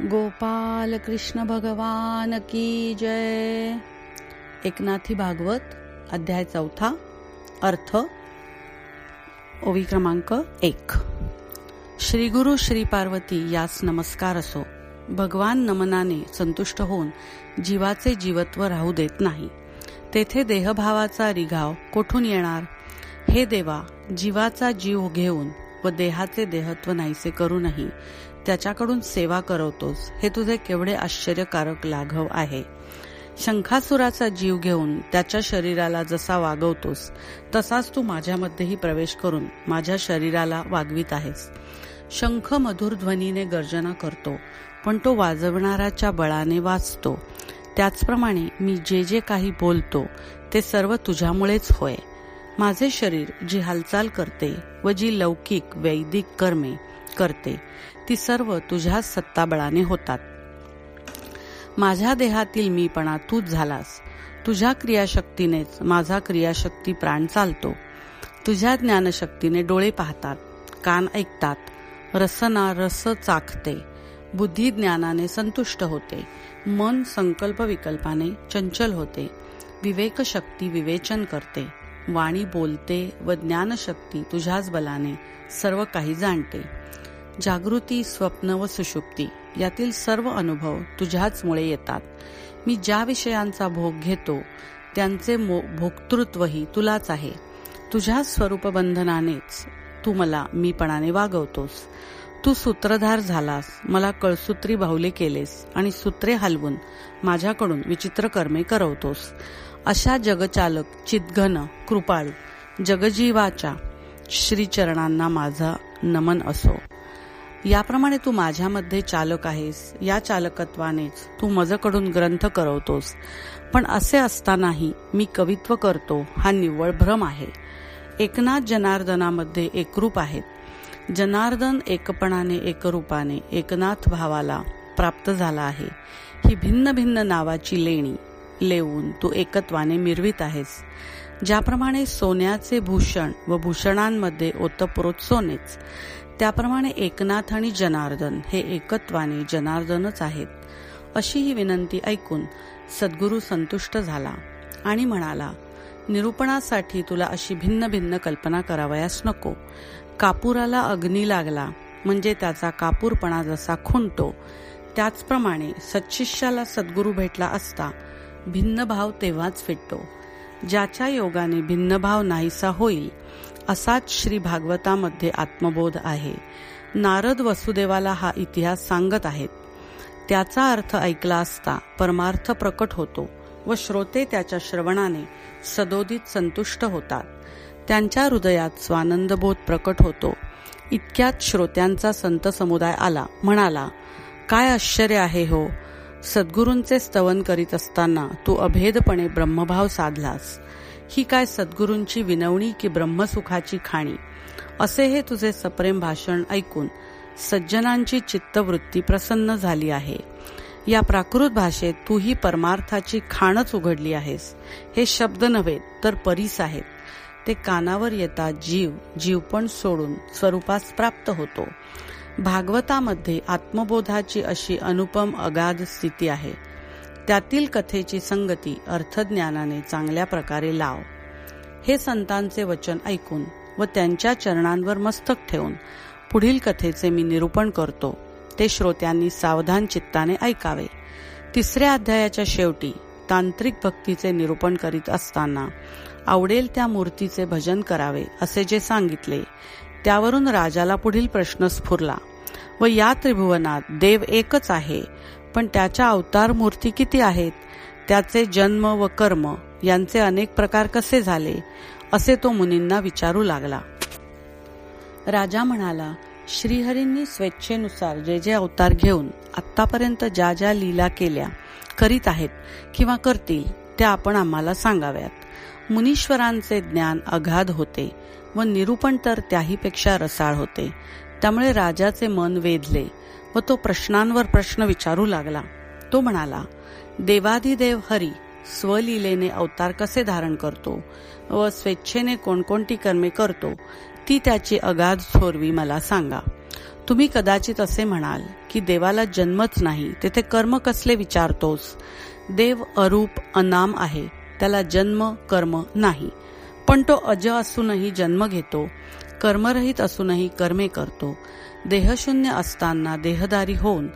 गोपाल कृष्ण भगवान की जय. एकनाथी भागवत अध्याय चौथा अर्थ ओवी क्रमांक एक. श्री गुरु श्री पार्वती यास नमस्कार असो. भगवान नमनाने संतुष्ट होऊन जीवाचे जीवत्व राहू देत नाही. तेथे देहभावाचा रिघाव कोठून येणार? हे देवा जीवाचा जीव घेऊन व देहाचे देहत्व नाहीसे करूनही त्याच्याकडून सेवा करवतोस. हे तुझे केवढे आश्चर्यकारक लाघव आहे. शंखासुराचा जीव घेऊन त्याच्या शरीराला जसा वागवतोस तसाच तू माझ्यामध्येही प्रवेश करून माझ्या शरीराला वागवीत आहेस. शंख मधुर ध्वनीने गर्जना करतो पण तो वाजवणाऱ्याच्या बळाने वाचतो. त्याचप्रमाणे मी जे जे काही बोलतो ते सर्व तुझ्यामुळेच होय. माझे शरीर जी हालचाल करते व जी लौकिक वैदिक कर्मे करते. ती सर्व तुझ्या सत्ताबळाने होतात. माझ्या देहातील मीपणा तूच झालास. तुझ्या क्रियाशक्तीनेच माझा क्रियाशक्ती प्राण चालतो. तुझ्या ज्ञानशक्तीने डोळे पाहतात कान ऐकतात. रसना रस चाखते. बुद्धी ज्ञानाने संतुष्ट होते. मन संकल्प विकल्पाने चंचल होते. विवेक शक्ती विवेचन करते. वाणी बोलते व ज्ञानशक्ती तुझ्याच बलाने सर्व काही जाणते. जागृती स्वप्न व सुषुप्ती यातील सर्व अनुभव तुझ्याचमुळे येतात. मी ज्या विषयांचा भोग घेतो त्यांचे भोक्तृत्वही तुलाच आहे. तुझ्या स्वरूप बंधनानेच तू मला मीपणाने वागवतोस. तू सूत्रधार झालास मला कळसूत्री बाहुले केलेस आणि सूत्रे हलवून माझ्याकडून विचित्र कर्मे करवतोस. अशा जगचालक चितघन कृपाळू जगजीवाच्या श्रीचरणांना माझा नमन असो. याप्रमाणे तू माझ्यामध्ये चालक आहेस. या चालकत्वानेच तू मजकडून ग्रंथ करवतोस. पण असे असतानाही मी कवित्व करतो. हा निव्वळ भ्रम आहे. एकनाथ जनार्दनामध्ये एकरूप आहेत. जनार्दन एकपणाने एकरूपाने एकनाथ भावाला प्राप्त झाला आहे. ही भिन्न भिन्न नावाची लेणी लेवून तू एकत्वाने मिरवित आहेस. ज्याप्रमाणे सोन्याचे भूषण व भूषणांमध्ये ओतप्रोत सोनेच त्याप्रमाणे एकनाथ आणि जनार्दन हे एकत्वाने जनार्दनच आहेत अशी ही विनंती ऐकून सद्गुरू संतुष्ट झाला आणि म्हणाला निरूपणासाठी तुला अशी भिन्न भिन्न कल्पना करावयास नको. कापुराला अग्नी लागला म्हणजे त्याचा कापूरपणा जसा खुंटतो त्याचप्रमाणे सच्शिष्याला सद्गुरू भेटला असता भिन्न भाव तेव्हाच फिटतो. ज्याच्या योगाने भिन्न भाव नाहीसा होईल असाच श्री भागवतामध्ये आत्मबोध आहे. नारद वसुदेवाला हा इतिहास सांगत आहेत. त्याचा अर्थ ऐकला असता परमार्थ प्रकट होतो व श्रोते त्याच्या श्रवणाने सदोदित संतुष्ट होतात. त्यांच्या हृदयात स्वानंदबोध प्रकट होतो. इतक्यात श्रोत्यांचा संत समुदाय आला म्हणाला काय आश्चर्य आहे हो! सद्गुरूंचे स्तवन करीत असताना तू अभेदपणे ब्रह्मभाव साधलास. ही काय सद्गुरूंची विनवणी की ब्रह्मसुखाची खाणी? असे हे तुझे सप्रेम भाषण ऐकून सज्जनांची चित्तवृत्ती प्रसन्न झाली आहे. या प्राकृत भाषेत तू ही परमार्थाची खाणच उघडली आहेस. हे शब्द नव्हे तर परीस आहेत. ते कानावर येता जीव जीवपण सोडून स्वरूपास प्राप्त होतो. भागवतामध्ये आत्मबोधाची अशी अनुपम अगाध स्थिती आहे. त्यातील कथेची संगती अर्थज्ञानाने चांगल्या प्रकारे लाव. हे संतांचे वचन ऐकून व त्यांच्या चरणांवर मस्तक ठेवून पुढील कथेचे मी निरूपण करतो. ते श्रोत्यांनी सावधान चित्ताने ऐकावे. तिसऱ्या अध्यायाच्या शेवटी तांत्रिक भक्तीचे निरूपण करीत असताना आवडेल त्या मूर्तीचे भजन करावे असे जे सांगितले. त्यावरून राजाला पुढील प्रश्न स्फुरला. व या त्रिभुवनात देव एकच आहे. पण त्याच्या अवतार मूर्ती किती आहेत? त्याचे जन्म व कर्म यांचे अनेक प्रकार कसे झाले? असे तो मुनींना विचारू लागला. राजा म्हणाला श्रीहरींनी स्वेच्छेनुसार जे जे अवतार घेऊन आतापर्यंत ज्या ज्या लीला केल्या करीत आहेत किंवा करतील त्या आपण आम्हाला सांगाव्यात. मुनीश्वरांचे ज्ञान अगाध होते व निरूपण तर त्याहीपेक्षा रसाळ होते. त्यामुळे राजाचे मन वेधले व तो प्रश्नांवर प्रश्न विचारू लागला. तो म्हणाला देवाधिदेव हरी स्वलीलेने अवतार कसे धारण करतो व स्वेच्छेने कोणकोणती कर्मे करतो ती त्याची अगाध थोरवी मला सांगा. तुम्ही कदाचित असे म्हणाल की देवाला जन्मच नाही तेथे कर्म कसले विचारतोस? देव अरूप अनाम आहे त्याला जन्म कर्म नाही. पण तो अज असूनही जन्म घेतो कर्मरहित असूनही कर्मे करतो. देहशून्य असताना देहदारी होऊन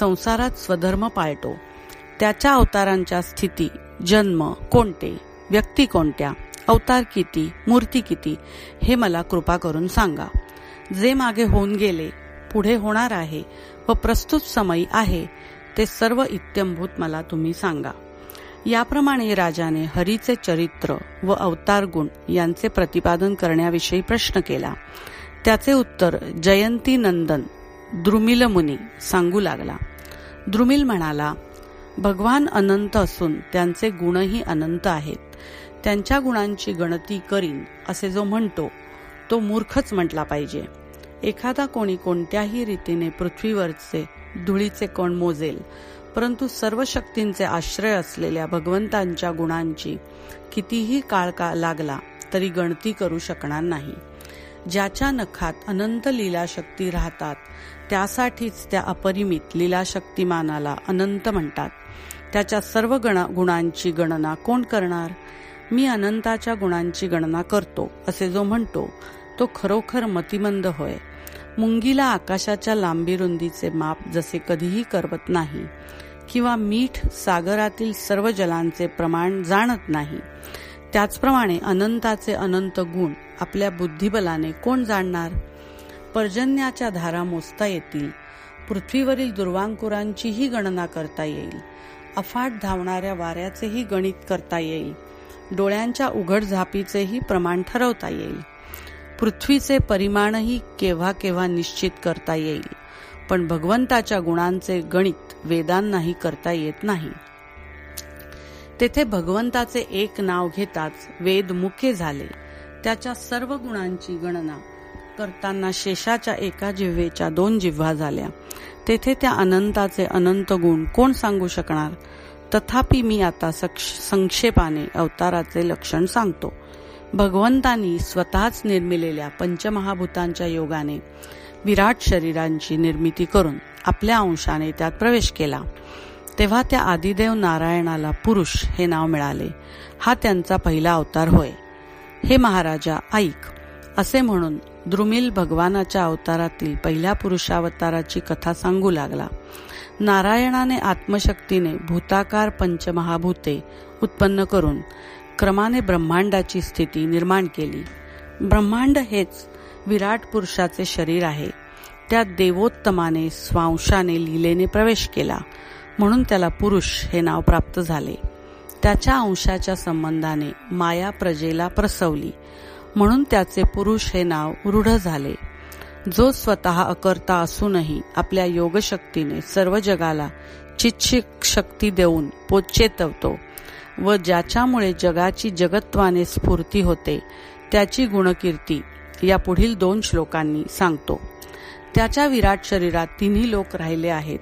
संसारात स्वधर्म पाळतो. त्याच्या अवतारांच्या स्थिती जन्म कोणते व्यक्ती कोणत्या अवतार किती मूर्ती किती हे मला कृपा करून सांगा. जे मागे होऊन गेले पुढे होणार आहे व प्रस्तुत समयी आहे ते सर्व इत्यंभूत मला तुम्ही सांगा. याप्रमाणे राजाने हरीचे चरित्र व अवतार गुण यांचे प्रतिपादन करण्याविषयी प्रश्न केला. त्याचे उत्तर जयंती नंदन द्रुमिल मुनी सांगू लागला. द्रुमिल म्हणाला भगवान अनंत असून त्यांचे गुणही अनंत आहेत. त्यांच्या गुणांची गणती करीन असे जो म्हणतो तो मूर्खच म्हटला पाहिजे. एखादा कोणी कोणत्याही रीतीने पृथ्वीवरचे धुळीचे कण मोजेल परंतु सर्व शक्तींचे आश्रय असलेल्या भगवंतांच्या गुणांची कितीही काळ का लागला तरी गणती करू शकणार नाही. ज्याच्या नखात अनंत लीला शक्ती राहतात त्यासाठीच त्या अपरिमित लीला शक्तिमानाला अनंत म्हणतात. त्याच्या सर्व गणा गुणांची गणना कोण करणार? मी अनंताच्या गुणांची गणना करतो असे जो म्हणतो तो खरोखर मतिमंद होय. मुंगीला आकाशाच्या लांबी रुंदीचे माप जसे कधीही करवत नाही किंवा मीठ सागरातील सर्व जलांचे प्रमाण जाणत नाही. त्याचप्रमाणे अनंताचे अनंत गुण आपल्या बुद्धिबलाने कोण जाणणार? पर्जन्याच्या धारा मोजता येतील. पृथ्वीवरील दुर्वांकुरांचीही गणना करता येईल. अफाट धावणाऱ्या वाऱ्याचेही गणित करता येईल. डोळ्यांच्या उघड झापीचेही प्रमाण ठरवता येईल. पृथ्वीचे परिमाणही केव्हा केव्हा निश्चित करता येईल. पण भगवंताच्या गुणांचे गणित वेदांनाही करता येत नाही. तेथे भगवंताचे एक नाव घेताच वेद मुख्य झाले. त्याच्या सर्व गुणांची गणना करताना शेषाच्या एका जिव्हेच्या दोन जिव्हा झाल्या. तेथे त्या अनंताचे अनंत गुण कोण सांगू शकणार? तथापि मी आता संक्षेपाने अवताराचे लक्षण सांगतो. भगवंतांनी स्वतःच निर्मिलेल्या पंचमहाभूतांच्या योगाने विराट शरीरांची निर्मिती करून आपल्या अंशाने त्यात प्रवेश केला. तेव्हा त्या आदिदेव नारायणाला पुरुष हे नाव मिळाले. हा त्यांचा पहिला अवतार होय. हे महाराजा ऐक. असे म्हणून द्रुमिल भगवानाच्या अवतारातील पहिल्या पुरुषावताराची कथा सांगू लागला. नारायणाने आत्मशक्तीने भूताकार पंचमहाभूते उत्पन्न करून क्रमाने ब्रह्मांडाची स्थिती निर्माण केली. ब्रह्मांड हेच विराट पुरुषाचे शरीर आहे. त्यात देवोत्तमाने स्वांशाने लीलेने प्रवेश केला. म्हणून त्याला पुरुष हे नाव प्राप्त झाले. त्याच्या अंशाच्या संबंधाने माया प्रजेला प्रसवली. म्हणून त्याचे पुरुष हे नाव रूढ झाले. जो स्वतः अकर्ता असूनही आपल्या योगशक्तीने सर्व जगाला चिच्छिक शक्ती देऊन पोचेतवतो व ज्याच्यामुळे जगाची जगत्वाने स्फूर्ती होते त्याची गुणकीर्ती या पुढील दोन श्लोकांनी सांगतो. त्याच्या विराट शरीरात तिन्ही लोक राहिले आहेत.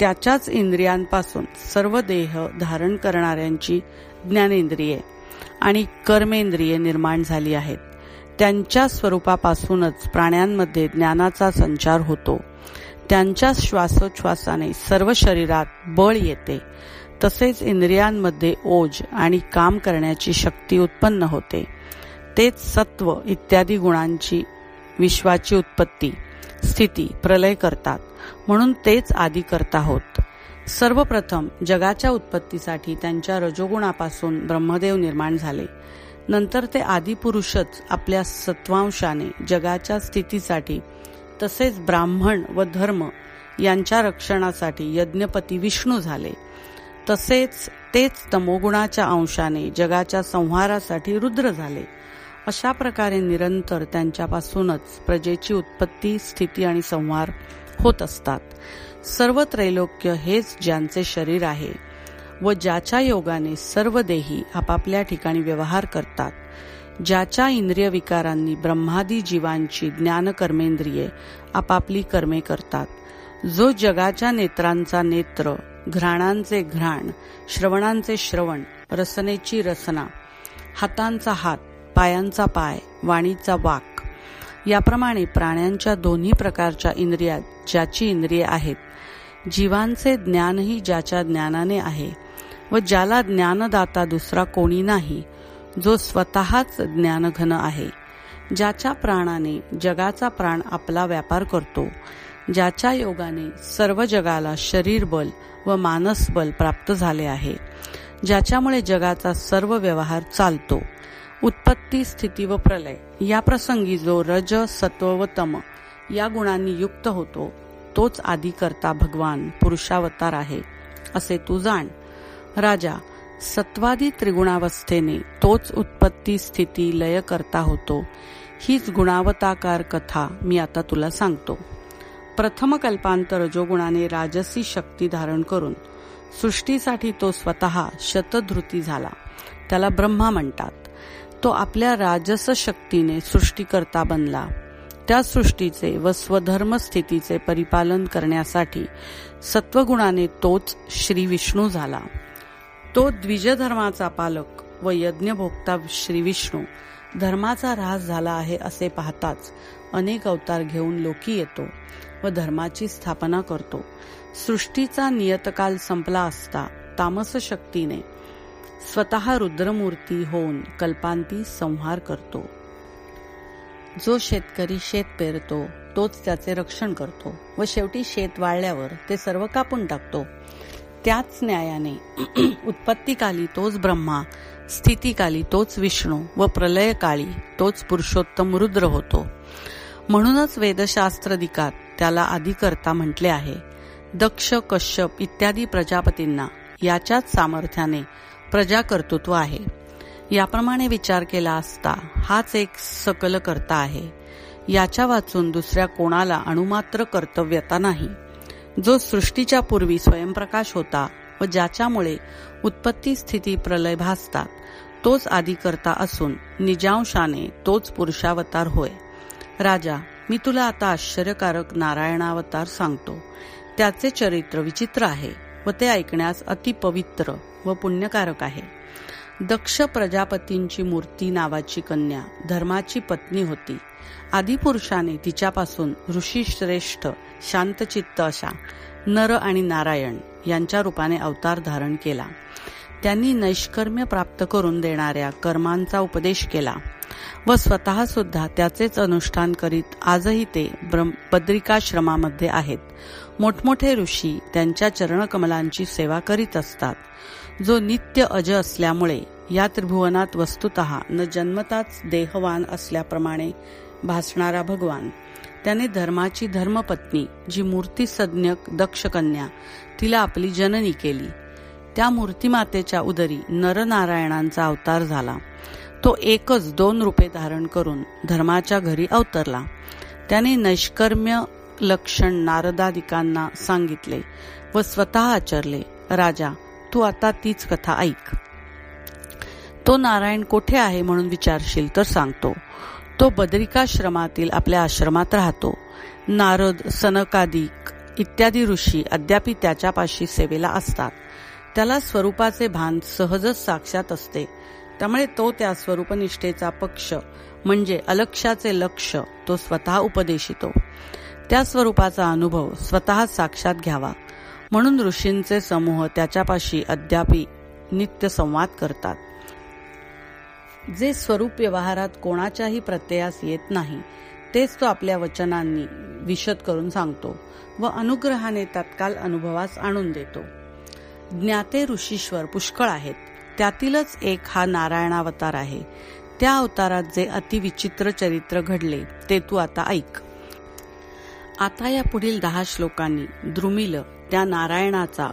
त्याच्याच इंद्रियांपासून सर्व देह धारण करणाऱ्यांची ज्ञानेंद्रिये आणि कर्मेंद्रिये निर्माण झाली आहेत. त्यांच्या स्वरूपापासूनच प्राण्यांमध्ये ज्ञानाचा संचार होतो. त्यांच्या श्वासोच्छ्वासाने सर्व शरीरात बळ येते. तसेच इंद्रियांमध्ये ओज आणि काम करण्याची शक्ती उत्पन्न होते. तेच सत्व इत्यादी गुणांची विश्वाची उत्पत्ती स्थिती प्रलय करतात. म्हणून तेच आदी करता होत. सर्वप्रथम जगाच्या उत्पत्तीसाठी त्यांच्या रजोगुणापासून ब्रह्मदेव निर्माण झाले. नंतर ते आदिपुरुषच आपल्या सत्वांशाने जगाच्या स्थितीसाठी तसेच ब्राह्मण व धर्म यांच्या रक्षणासाठी यज्ञपती विष्णू झाले. तसेच तेच तमोगुणाच्या अंशाने जगाच्या संहारासाठी रुद्र झाले. अशा प्रकारे निरंतर त्यांच्यापासूनच प्रजेची उत्पत्ती स्थिती आणि संहार होत असतात. सर्व त्रैलोक्य हेच ज्यांचे शरीर आहे व ज्याच्या योगाने सर्व देही आपापल्या ठिकाणी व्यवहार करतात. ज्याच्या इंद्रिय विकारांनी ब्रह्मादी जीवांची ज्ञान कर्मेंद्रिये आपापली कर्मे करतात. जो जगाच्या नेत्रांचा नेत्र घ्राणांचे घ्राण श्रवणांचे श्रवण रसनेची रसना हातांचा हात पायांचा पाय वाणीचा वाक. याप्रमाणे प्राण्यांच्या दोन्ही प्रकारच्या इंद्रिया ज्याची इंद्रिये आहेत जीवांचे ज्ञानही ज्याच्या ज्ञानाने आहे व ज्याला ज्ञानदाता दुसरा कोणी नाही जो स्वतःच ज्ञानघन आहे. ज्याच्या प्राणाने जगाचा प्राण आपला व्यापार करतो ज्याच्या योगाने सर्व जगाला शरीर बल व मानस बल प्राप्त झाले आहे ज्याच्यामुळे जगाचा सर्व व्यवहार चालतो. उत्पत्ती स्थिती व प्रलय. या प्रसंगी जो रज सत्व व तम या गुणांनी युक्त होतो तोच आदी करता भगवान पुरुषावतार आहे. असे तू जाण. राजा सत्वादी त्रिगुणावस्थेने तोच उत्पत्ती स्थिती लय करता होतो. हीच गुणावताकार कथा मी आता तुला सांगतो. प्रथम कल्पांत जो गुणाने राजसी शक्ती धारण करून सृष्टीसाठी तो स्वतः शतधृती झाला. त्याला ब्रह्मा म्हणतात. तो आपल्या राजस शक्तीने सृष्टीकर्ता बनला. त्या सृष्टीचे व स्वधर्म स्थितीचे परिपालन करण्यासाठी सत्वगुणाने तोच श्री विष्णू झाला. तो द्विजधर्माचा पालक व यज्ञभोक्ता श्री विष्णू धर्माचा ऱ्हास झाला आहे असे पाहताच अनेक अवतार घेऊन लोकी येतो व धर्माची स्थापना करतो. सृष्टीचा नियतकाल संपला असता तामस शक्तीने स्वतः रुद्रमूर्ती होऊन कल्पांती संहार करतो. जो शेतकरी शेत पेरतो तोच त्याचे रक्षण करतो व शेवटी शेत वाळल्यावर ते सर्व कापून टाकतो. त्याच न्यायाने उत्पत्तीकाली तोच ब्रह्मा स्थितीकाली तोच विष्णू व प्रलयकाळी तोच पुरुषोत्तम रुद्र होतो. म्हणूनच वेदशास्त्रदिकात त्याला आदिकर्ता म्हटले आहे. दक्ष कश्यप इत्यादी प्रजापतींना याच्याच सामर्थ्याने प्रजाकर्तृत्व आहे. याप्रमाणे विचार केला असता हाच एक सकल करता आहे. याच्या वाचून दुसऱ्या कोणाला अणुमात्र कर्तव्यता नाही. जो सृष्टीच्या पूर्वी स्वयंप्रकाश होता व ज्याच्यामुळे उत्पत्ती स्थिती प्रलय भासतात तोच आदिकर्ता असून निजांशाने तोच पुरुषावतार होय. राजा मी तुला आता आश्चर्यकारक नारायणावतार सांगतो. त्याचे चरित्र विचित्र आहे. व ते ऐकण्यास अतिपवित्र व पुण्यकारक आहे. दक्ष प्रजापतींची मूर्ती नावाची कन्या धर्माची पत्नी होती. आदिपुरुषाने तिच्यापासून ऋषी श्रेष्ठ शांतचित्त अशा नर आणि नारायण यांच्या रूपाने अवतार धारण केला. त्यांनी नैष्कर्म्य प्राप्त करून देणाऱ्या कर्मांचा उपदेश केला व स्वतः सुद्धा त्याचेच अनुष्ठान करीत आजही ते बद्रिकाश्रमामध्ये आहेत. मोठमोठे ऋषी त्यांच्या चरणकमलांची सेवा करीत असतात. जो नित्य अज असल्यामुळे या त्रिभुवनात वस्तुत न जन्मताच देहवान असल्याप्रमाणे भासणारा भगवान. त्याने धर्माची धर्मपत्नी जी मूर्तीसज्ञ दक्ष कन्या तिला आपली जननी केली. त्या मूर्तिमातेच्या उदरी नरनारायणांचा अवतार झाला. तो एकच दोन रूपे धारण करून धर्माच्या घरी अवतरला. त्याने नैष्कर्म्य लक्षण नारदादिकांना सांगितले व स्वतः आचरले राजा तू आता तीच कथा ऐक. तो नारायण कोठे आहे म्हणून विचारशील तर सांगतो. तो बदरिकाश्रमातील आपल्या आश्रमात राहतो. नारद सनकादिक इत्यादी ऋषी अद्यापी त्याच्यापाशी सेवेला असतात. त्याला स्वरूपाचे भान सहजच साक्षात असते. त्यामुळे तो त्या स्वरूपनिष्ठेचा पक्ष म्हणजे अलक्षाचे लक्ष तो स्वतः उपदेशितो. त्या स्वरूपाचा अनुभव स्वतः साक्षात घ्यावा. म्हणून ऋषींचे समूह त्याच्यापाशी अद्यापी नित्य संवाद करतात. जे स्वरूप व्यवहारात कोणाच्याही प्रत्ययास येत नाही तेच तो आपल्या वचनांनी विशद करून सांगतो व अनुग्रहाने तत्काल अनुभवास आणून देतो. ज्ञाते ऋषीश्वर पुष्कळ आहेत. त्यातीलच एक हा नारायणावतार आहे. त्या अवतारात जे अतिविचित्र चरित्र घडले ते तू आता ऐक. आता या पुढील दहा श्लोकांनी द्रुमिल त्या नारायणाचा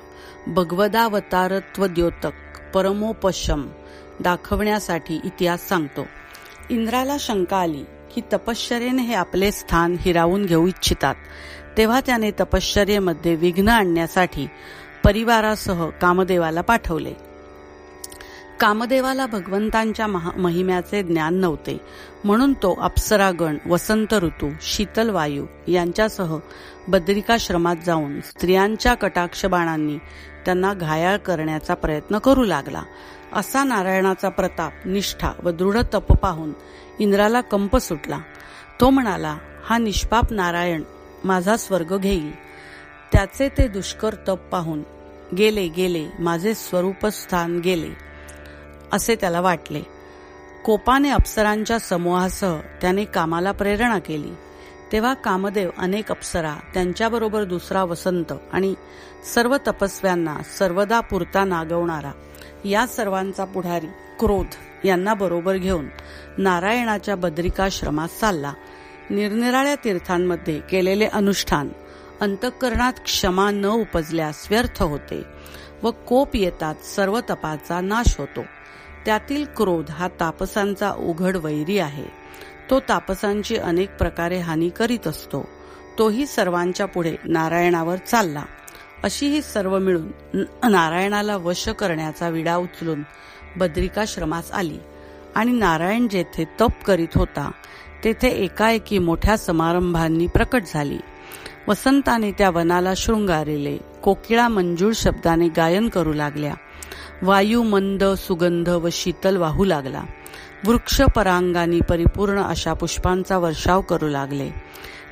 भगवदावतारत्व द्योतक परमोपशम दाखवण्यासाठी इतिहास सांगतो. इंद्राला शंका आली की तपश्चर्याने हे आपले स्थान हिरावून घेऊ इच्छितात. तेव्हा त्याने तपश्चर्येमध्ये विघ्न आणण्यासाठी परिवारासह कामदेवाला पाठवले. कामदेवाला भगवंतांच्या महिम्याचे ज्ञान नव्हते. म्हणून तो अप्सरागण वसंत ऋतू शीतल वायू यांच्यासह बद्रिकाश्रमात जाऊन स्त्रियांच्या कटाक्ष बाणांनी त्यांना घायाळ करण्याचा प्रयत्न करू लागला. असा नारायणाचा प्रताप निष्ठा व दृढ तप पाहून इंद्राला कंप सुटला. तो म्हणाला हा निष्पाप नारायण माझा स्वर्ग घेईल. त्याचे ते दुष्कर तप पाहून गेले गेले माझे स्वरूपस्थान गेले. असे त्याला वाटले. कोपाने अप्सरांच्या समूहासह त्याने कामाला प्रेरणा केली. तेव्हा कामदेव अनेक अप्सरा त्यांच्याबरोबर दुसरा वसंत आणि सर्व तपस्व्यांना सर्वदा पुरता नागवणारा या सर्वांचा पुढारी क्रोध यांना बरोबर घेऊन नारायणाच्या बद्रिकाश्रमात चालला. निरनिराळ्या तीर्थांमध्ये केलेले अनुष्ठान अंतःकरणात क्षमा न उपजल्यास व्यर्थ होते व कोप येतात सर्व तपाचा नाश होतो. त्यातील क्रोध हा तापसांचा उघड वैरी आहे. तो तापसांची अनेक प्रकारे हानी करीत असतो. तोही सर्वांच्या पुढे नारायणावर चालला. अशी ही सर्व मिळून नारायणाला वश करण्याचा विडा उचलून बद्रिकाश्रमास आली. आणि नारायण जेथे तप करीत होता तेथे एकाएकी मोठ्या समारंभांनी प्रकट झाली. वसंताने त्या वनाला शृंगारिले कोकिळा मंजूळ शब्दाने गायन करू लागल्या. वायू मंद सुगंध व शीतल वाहू लागला. वृक्ष परांगानी परिपूर्ण अशा पुष्पांचा वर्षाव करू लागले.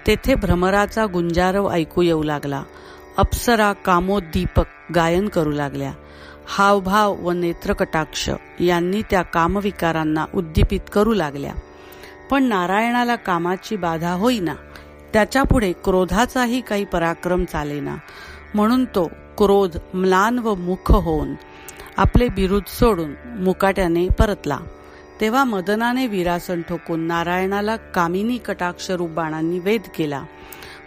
तेथे भ्रमराचा गुंजारव ऐकू येऊ लागला. अप्सरा कामोद्दीपक गायन करू लागल्या. हावभाव व नेत्रकटाक्ष यांनी त्या कामविकारांना उद्दीपित करू लागल्या. पण नारायणाला कामाची बाधा होईना. त्याच्यापुढे क्रोधाचाही काही पराक्रम चालेना. म्हणून तो क्रोध म्लान व मुख होऊन आपले बिरुद सोडून मुकाट्याने परतला. तेव्हा मदनाने विरासन ठोकून नारायणाला कामिनी कटाक्ष रूप बाणांनी वेध केला.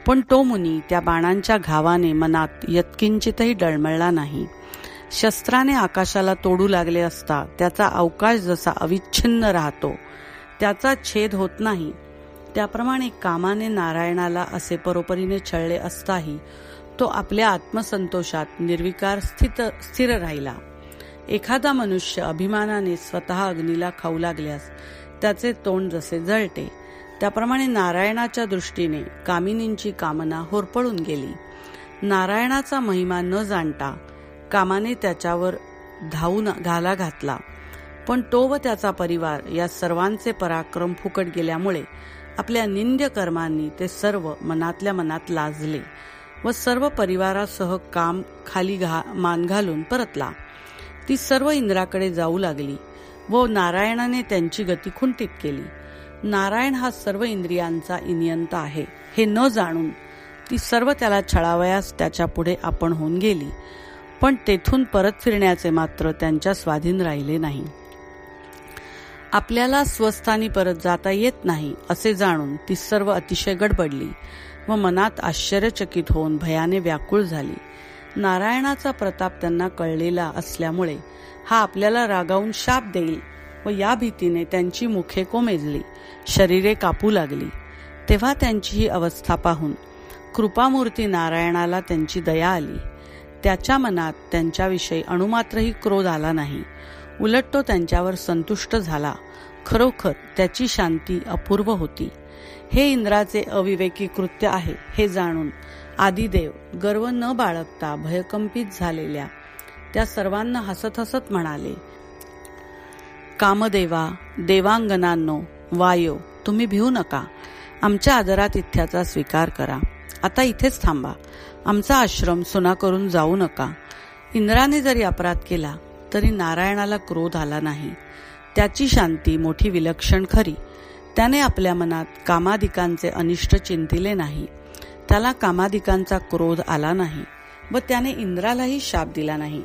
पण तो मुनी त्या बाणांच्या घावाने मनात यत्किंचितही डळमळला नाही. शस्त्राने आकाशाला तोडू लागले असता त्याचा अवकाश जसा अविच्छिन्न राहतो त्याचा छेद होत नाही. त्याप्रमाणे कामाने नारायणाला असे परोपरीने छळले असताही तो आपल्या आत्मसंतोषात निर्विकार स्थित स्थिर राहिला. एखादा मनुष्य अभिमानाने स्वतः अग्नीला खाऊ लागल्यास त्याचे तोंड जसे जळते त्याप्रमाणे नारायणाच्या दृष्टीने कामिनींची कामना होरपळून गेली. नारायणाचा महिमा न जाणता कामाने त्याच्यावर धावून घाला घातला. पण तो व त्याचा परिवार या सर्वांचे पराक्रम फुकट गेल्यामुळे आपल्या निंद्य कर्मांनी ते सर्व मनातल्या मनात लाजले व सर्व परिवारासह काम खाली घा मान घालून परतला. ती सर्व इंद्राकडे जाऊ लागली व नारायणाने त्यांची गती खुंटीत केली. नारायण हा सर्व इंद्रियांचा इनियंत आहे हे न जाणून ती सर्व त्याला छळावयास त्याच्या पुढे आपण होऊन गेली. पण तेथून परत फिरण्याचे मात्र त्यांच्या स्वाधीन राहिले नाही. आपल्याला स्वस्थानी परत जाता येत नाही असे जाणून ती सर्व अतिशय गडबडली व मनात आश्चर्यचकित होऊन भयाने व्याकुळ झाली. नारायणाचा प्रताप त्यांना कळलेला असल्यामुळे हा आपल्याला रागावून शाप देईल व या भीतीने त्यांची मुखे कोमेजली शरीरे कापू लागली. तेव्हा त्यांची ही अवस्था पाहून कृपामूर्ती नारायणाला त्यांची दया आली. त्याच्या मनात त्यांच्याविषयी अणुमात्रही क्रोध आला नाही. उलट तो त्यांच्यावर संतुष्ट झाला. खरोखर त्याची शांती अपूर्व होती. हे इंद्राचे अविवेकी कृत्य आहे हे जाणून आदिदेव गर्व न बाळगता भयकंपित झालेल्या त्या सर्वांना हसत हसत म्हणाले कामदेवा देवांगनांनो वायो तुम्ही भिवू नका. आमच्या आदरातिथ्याचा स्वीकार करा. आता इथेच थांबा. आमचा आश्रम सुना करून जाऊ नका. इंद्राने जरी अपराध केला तरी नारायणाला क्रोध आला नाही. त्याची शांती मोठी विलक्षण खरी. त्याने आपल्या मनात कामादिकांचे अनिष्ट चिंतिले नाही. त्याला कामादिकांचा क्रोध आला नाही व त्याने इंद्रालाही शाप दिला नाही.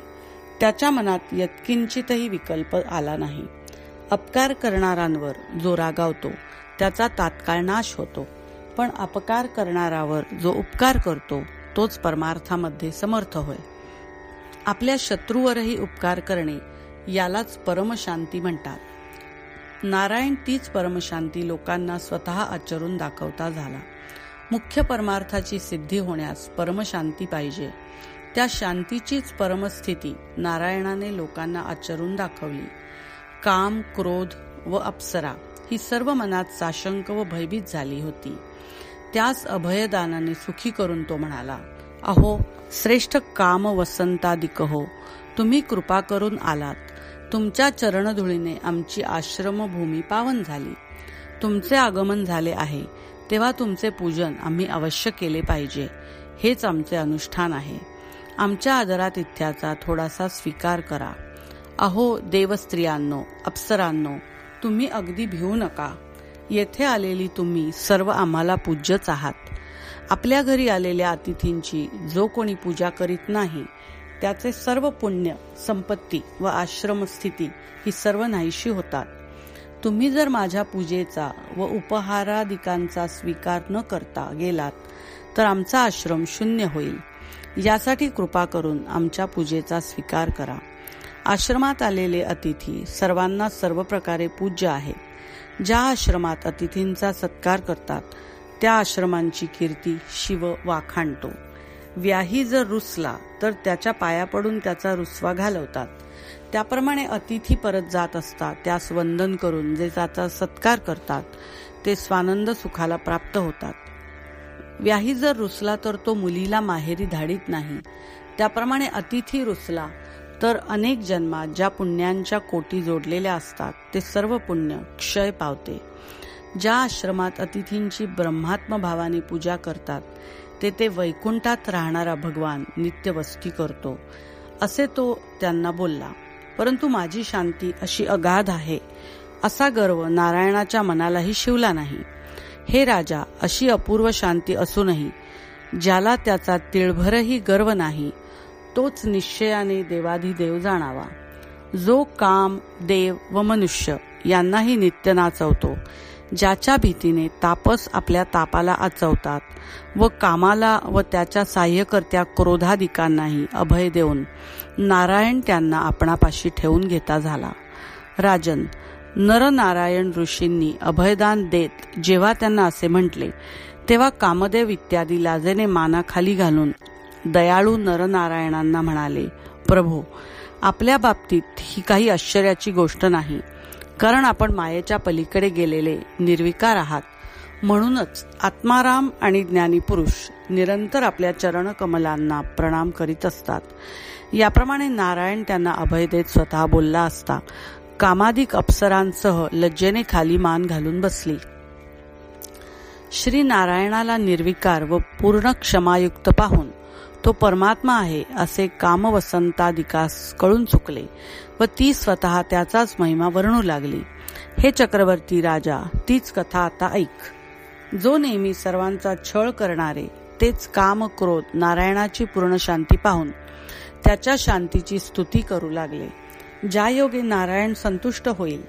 त्याच्या मनात यत्किंचितही विकल्प आला नाही. अपकार करणाऱ्यांवर जो रागावतो त्याचा तात्काळ नाश होतो. पण अपकार करणारावर जो उपकार करतो तोच परमार्थामध्ये समर्थ होय. आपल्या शत्रूवरही उपकार करणे यालाच परमशांती म्हणतात. नारायण तीच परमशांती लोकांना स्वतः आचरून दाखवता झाला. मुख्य परमार्थाची सिद्धी होण्यास परमशांती पाहिजे. त्या शांतीचीच परमस्थिती नारायणाने लोकांना आचरून दाखवली. काम क्रोध व अप्सरा ही सर्व मनात साशंक व भयभीत झाली होती. त्याच अभयदानाने सुखी करून तो म्हणाला अहो श्रेष्ठ काम वसंतादिक हो. तुम्ही कृपा करून आलात. तुमच्या चरणधुळीने आमची आश्रमभूमी पावन झाली. तुमचे आगमन झाले आहे. तेव्हा तुमचे पूजन आम्ही अवश्य केले पाहिजे. हेच आमचे अनुष्ठान आहे. आमच्या आदरातिथ्याचा थोडासा स्वीकार करा. अहो देवस्त्रियांनो अप्सरांनो तुम्ही अगदी भिवू नका. येथे आलेली तुम्ही सर्व आम्हाला पूज्यच आहात. आपल्या घरी आलेल्या अतिथींची जो कोणी पूजा करीत नाही त्याचे सर्व पुण्य संपत्ती व आश्रमस्थिती ही सर्व नाहीशी होतात. तुम्ही जर माझ्या पूजेचा व उपहारादिकांचा स्वीकार न करता गेलात तर आमचा आश्रम शून्य होईल. यासाठी कृपा करून आमच्या पूजेचा स्वीकार करा. आश्रमात आलेले अतिथी सर्वांना सर्व प्रकारे पूज्य आहेत. ज्या आश्रमात अतिथींचा सत्कार करतात त्या आश्रमांची कीर्ती शिव वाखाणतो. व्याही जर रुसला तर त्याच्या पाया पडून त्याचा रुसवा घालवतात. त्याप्रमाणे अतिथी परत जात असतात. त्यास वंदन करून जे त्याचा सत्कार करतात ते स्वानंद सुखाला प्राप्त होतात. व्याही जर रुसला तर तो मुलीला माहेरी धाडीत नाही. त्याप्रमाणे अतिथी रुसला तर अनेक जन्मात ज्या पुण्यांच्या कोटी जोडलेल्या असतात ते सर्व पुण्य क्षय पावते. ज्या आश्रमात अतिथींची ब्रह्मात्म भावाने पूजा करतात ते ते वैकुंठात राहणारा भगवान नित्यवस्ती करतो असे तो त्यांना बोलला. परंतु माझी शांती अशी अगाध आहे असा गर्व नारायणाच्या मनालाही शिवला नाही. हे राजा अशी अपूर्व शांती असूनही ज्याला त्याचा तिळभरही गर्व नाही तोच निश्चयाने देवाधिदेव जाणावा. जो काम देव व मनुष्य यांनाही नित्य नाचवतो ज्याच्या भीतीने तापस आपल्या तापाला आचवतात व कामाला व त्याच्या साह्यकर्त्या क्रोधाधिकांनाही अभय देऊन नारायण त्यांना आपणापाशी ठेवून घेता झाला. राजन नरनारायण ऋषींनी अभयदान देत जेव्हा त्यांना असे म्हटले तेव्हा कामदेव इत्यादी लाजेने मानाखाली घालून दयाळू नरनारायणांना म्हणाले प्रभो आपल्या बाबतीत ही काही आश्चर्याची गोष्ट नाही. कारण आपण मायेच्या पलीकडे गेलेले निर्विकार आहात. म्हणूनच आत्माराम आणि ज्ञानी पुरुष निरंतर आपल्या चरण कमलांना प्रणाम करीत असतात. याप्रमाणे नारायण त्यांना अभय देत स्वतः बोलला असता कामाधिक अप्सरांसह लज्जेने खाली मान घालून बसली. श्री नारायणाला निर्विकार व पूर्ण क्षमायुक्त पाहून तो परमात्मा आहे असे कामवसंतादिकास कळून चुकले व ती स्वतः त्याचाच महिमा वर्णू लागली. हे चक्रवर्ती राजा तीच कथा आता ऐक. जो नेहमी सर्वांचा छळ करणारे तेच काम क्रोध नारायणाची पूर्ण शांती पाहून त्याच्या शांतीची स्तुती करू लागले. ज्या योगे नारायण संतुष्ट होईल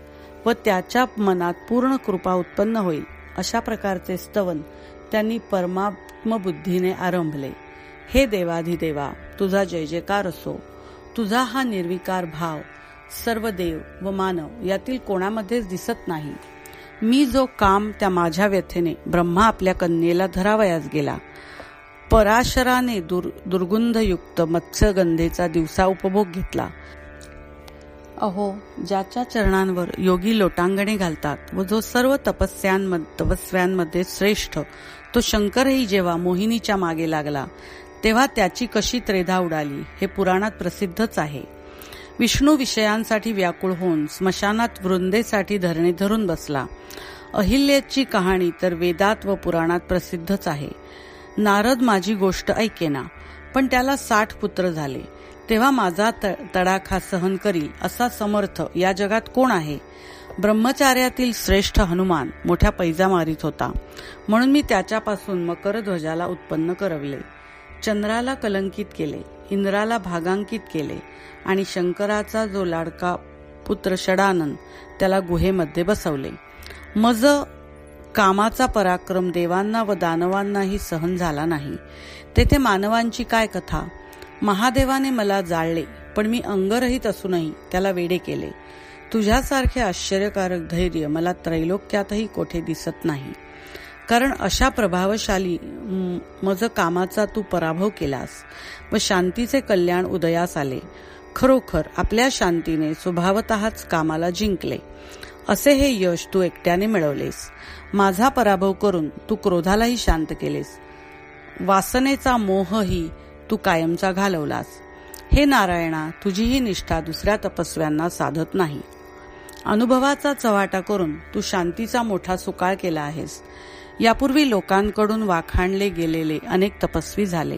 व त्याच्या मनात पूर्ण कृपा उत्पन्न होईल अशा प्रकारचे स्तवन त्यांनी परमात्मबुद्धीने आरंभले. हे देवाधिदेवा तुझा जय जयकार असो. तुझा हा निर्विकार भाव सर्व देव व मानव यातील कोणामध्येच दिसत नाही. मी जो काम त्या माझ्या व्यथेने ब्रह्मा आपल्या कन्येला धरावयास गेला पराशराने दुर दुर्गुंधयुक्त मत्स्यगंधेचा दिवसा उपभोग घेतला. अहो ज्याच्या चरणांवर योगी लोटांगणे घालतात व जो सर्व तपस्यांमध्ये तपस्यांमध्ये श्रेष्ठ तो शंकरही जेव्हा मोहिनीच्या मागे लागला तेव्हा त्याची कशी त्रेधा उडाली हे पुराणात प्रसिद्धच आहे. विष्णू विषयांसाठी व्याकुळ होऊन स्मशानात वृंदेसाठी धरणे धरून बसला. अहिल्याची कहाणी तर वेदात व पुराणात प्रसिद्धच आहे. नारद माझी गोष्ट ऐकेना पण त्याला साठ पुत्र झाले. तेव्हा माझा तडाखा सहन करील असा समर्थ या जगात कोण आहे? ब्रह्मचार्यातील श्रेष्ठ हनुमान मोठ्या पैजा मारित होता. म्हणून मी त्याच्यापासून मकरध्वजाला उत्पन्न करवले. चंद्राला कलंकित केले इंद्राला भागांकित केले आणि शंकराचा जो लाडका पुत्र षडानंद त्याला गुहेमध्ये बसवले. मज कामाचा पराक्रम देवांना व दानवांनाही सहन झाला नाही. तेथे मानवांची काय कथा? महादेवाने मला जाळले पण मी अंगरहित असूनही त्याला वेडे केले. तुझ्यासारखे आश्चर्यकारक धैर्य मला त्रैलोक्यातही कोठे दिसत नाही. कारण अशा प्रभावशाली मज कामाचा तू पराभव केलास व शांतीचे कल्याण उदयास आले. खरोखर आपल्या शांतीने स्वभावतःच कामाला जिंकले. असे हे यश तू एकट्याने मिळवलेस. माझा पराभव करून तू क्रोधालाही शांत केलेस. वासनेचा मोहही तू कायमचा घालवलास. हे नारायणा तुझी ही निष्ठा दुसऱ्या तपस्व्यांना साधत नाही. अनुभवाचा चव्हाटा करून तू शांतीचा मोठा सुकाळ केला आहेस. यापूर्वी लोकांकडून वाखाणले गेलेले अनेक तपस्वी झाले.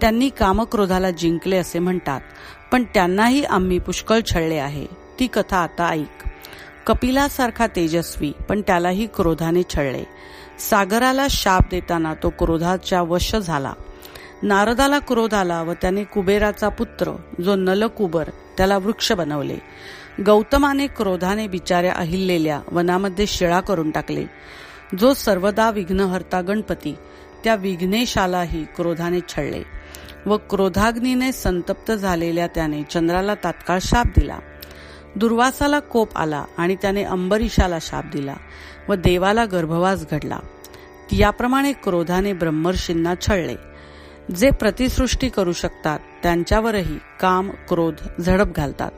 त्यांनी कामक्रोधाला जिंकले असे म्हणतात पण त्यांनाही आम्ही पुष्कळ छळले आहे. ती कथा आता ऐक. कपिलासारखा तेजस्वी पण त्यालाही क्रोधाने छळले. सागराला शाप देताना तो क्रोधाच्या वश झाला. नारदाला क्रोध आला व त्याने कुबेराचा पुत्र जो नलकुबर त्याला वृक्ष बनवले. गौतमाने क्रोधाने बिचाऱ्या अहिल्लेल्या वनामध्ये शिळा करून टाकले. जो सर्वदा विघ्नहर्ता गणपती त्या विघ्नेशालाही क्रोधाने छळले व क्रोधाग्नीने संतप्त झालेल्या त्याने चंद्राला तात्काळ शाप दिला. दुर्वासाला कोप आला आणि त्याने अंबरीशाला शाप दिला व देवाला गर्भवास घडला. याप्रमाणे क्रोधाने ब्रह्मर्षींना छळले. जे प्रतिसृष्टी करू शकतात त्यांच्यावरही काम क्रोध झडप घालतात.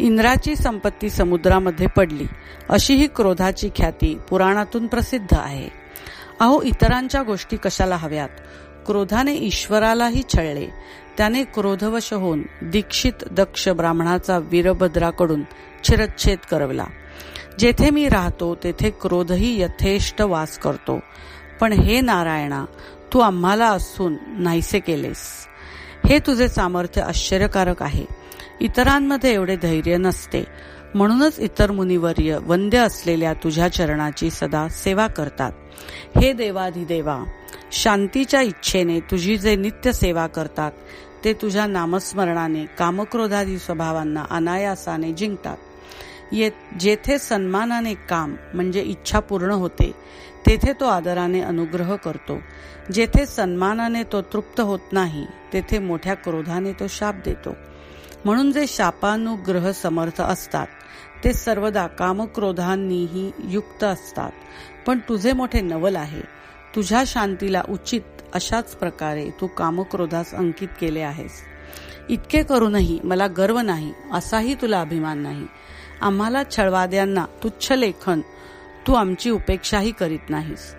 इंद्राची संपत्ती समुद्रामध्ये पडली. अशी ही क्रोधाची ख्याती पुराणातून प्रसिद्ध आहे. अहो इतरांच्या गोष्टी कशाला हव्यात? क्रोधाने ईश्वरालाही छळले. त्याने क्रोधवश होऊन दीक्षित दक्ष ब्राह्मणाचा वीरभद्राकडून छिरच्छेद करवला. जेथे मी राहतो तेथे क्रोधही यथेष्ट वास करतो. पण हे नारायणा तू आम्हाला असून नाहीसे केलेस. हे तुझे सामर्थ्य आश्चर्यकारक आहे. इतरांमध्ये एवढे धैर्य नसते. म्हणूनच इतर मुनिवर्य वंद्य असलेल्या तुझ्या चरणाची सदा सेवा करतात. हे देवाधिदेवा शांतीच्या इच्छेने तुझी जे नित्य सेवा करतात ते तुझ्या नामस्मरणाने कामक्रोधादी स्वभावांना अनायासाने जिंकतात. ये जेथे सन्मानाने काम म्हणजे इच्छा पूर्ण होते तेथे तो आदराने अनुग्रह करतो. जेथे सन्मानाने तो तृप्त होत नाही तेथे मोठ्या क्रोधाने तो शाप देतो. म्हणून जे शापानुग्रह समर्थ असतात ते सर्वदा कामक्रोधांनीही युक्त असतात. पण तुझे मोठे नवल आहे. तुझ्या शांतीला उचित अशाच प्रकारे तू कामक्रोधास अंकित केले आहेस. इतके करूनही मला गर्व नाही असाही तुला अभिमान नाही. आम्हाला छळवाद्यांना तुच्छ लेखन तू आमची उपेक्षाही करीत नाहीस.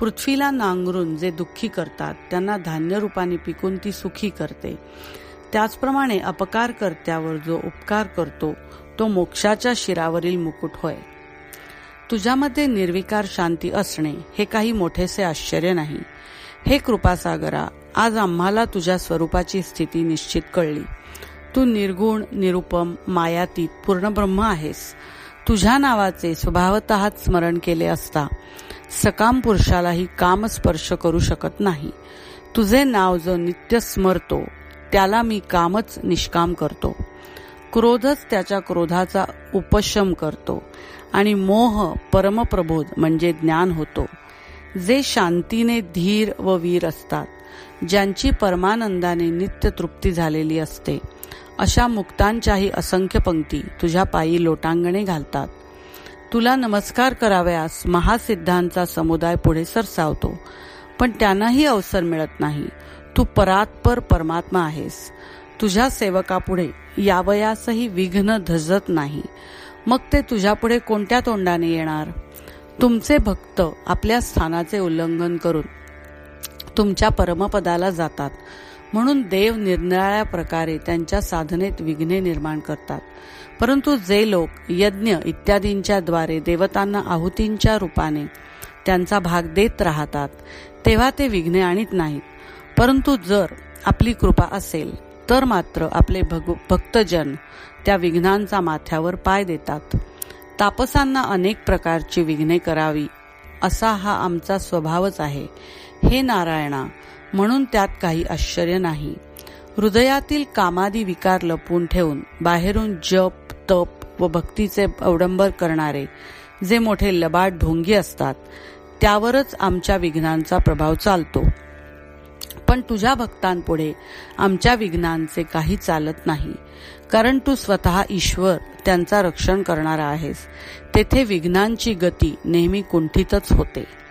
पृथ्वीला नांगरून जे दुःखी करतात त्यांना धान्य रूपाने पिकून ती सुखी करते. त्याचप्रमाणे अपकारकर्त्यावर जो उपकार करतो तो मोक्षाच्या शिरावरील मुकुट होय. तुझ्यामध्ये निर्विकार शांती असणे हे काही मोठेसे आश्चर्य नाही. हे कृपासागरा आज आम्हाला तुझ्या स्वरूपाची स्थिती निश्चित कळली. तू निर्गुण निरुपम मायातीत पूर्ण ब्रह्म आहेस. तुझ्या नावाचे स्वभावत स्मरण केले असता सकाम पुरुषालाही काम स्पर्श करू शकत नाही. तुझे नाव जो नित्य स्मरतो त्याला मी कामच निष्काम करतो. क्रोधच त्याच्या क्रोधाचा उपशम करतो. आणि मोह परमप्रबोध म्हणजे ज्ञान होतो. जे शांतीने धीर व वीर असतात ज्यांची परमानंदाने नित्य तृप्ती झालेली असते अशा मुक्तांच्याही असंख्य पंक्ती तुझ्या पायी लोटांगणे घालतात. तुला नमस्कार कराव्यास महासिद्धांचा समुदाय पुढे सरसावतो पण त्यांनाही अवसर मिळत नाही. तू परात्पर परमात्मा आहेस. तुझ्या सेवकापुढे यावयासही विघ्न धजत नाही. मग ते तुझ्यापुढे कोणत्या तोंडाने येणार? तुमचे भक्त आपल्या स्थानाचे उल्लंघन करून तुमच्या परमपदाला जातात. म्हणून देव निरनिराळ्या प्रकारे त्यांच्या साधनेत विघ्ने निर्माण करतात. परंतु जे लोक यज्ञ इत्यादींच्या द्वारे देवतांना आहुतींच्या रूपाने त्यांचा भाग देत राहतात तेव्हा ते विघ्ने आणत नाहीत. परंतु जर आपली कृपा असेल तर मात्र आपले भक्तजन त्या विघ्नांचा माथ्यावर पाय देतात. तापसांना अनेक प्रकारची विघ्ने करावी असा हा आमचा स्वभावच आहे. हे नारायणा म्हणून त्यात काही आश्चर्य नाही. हृदयातील कामादी विकार लपवून ठेवून बाहेरून जप तप व भक्तीचे अवडंबर करणारे जे मोठे लबाड ढोंगी असतात त्यावरच आमच्या विघ्नांचा प्रभाव चालतो. पण तुझ्या भक्तांपुढे आमच्या विघ्नांचे काही चालत नाही. कारण तू स्वतः ईश्वर त्यांचा रक्षण करणारा आहेस. तेथे विघ्नांची गती नेहमी कुंठितच होते.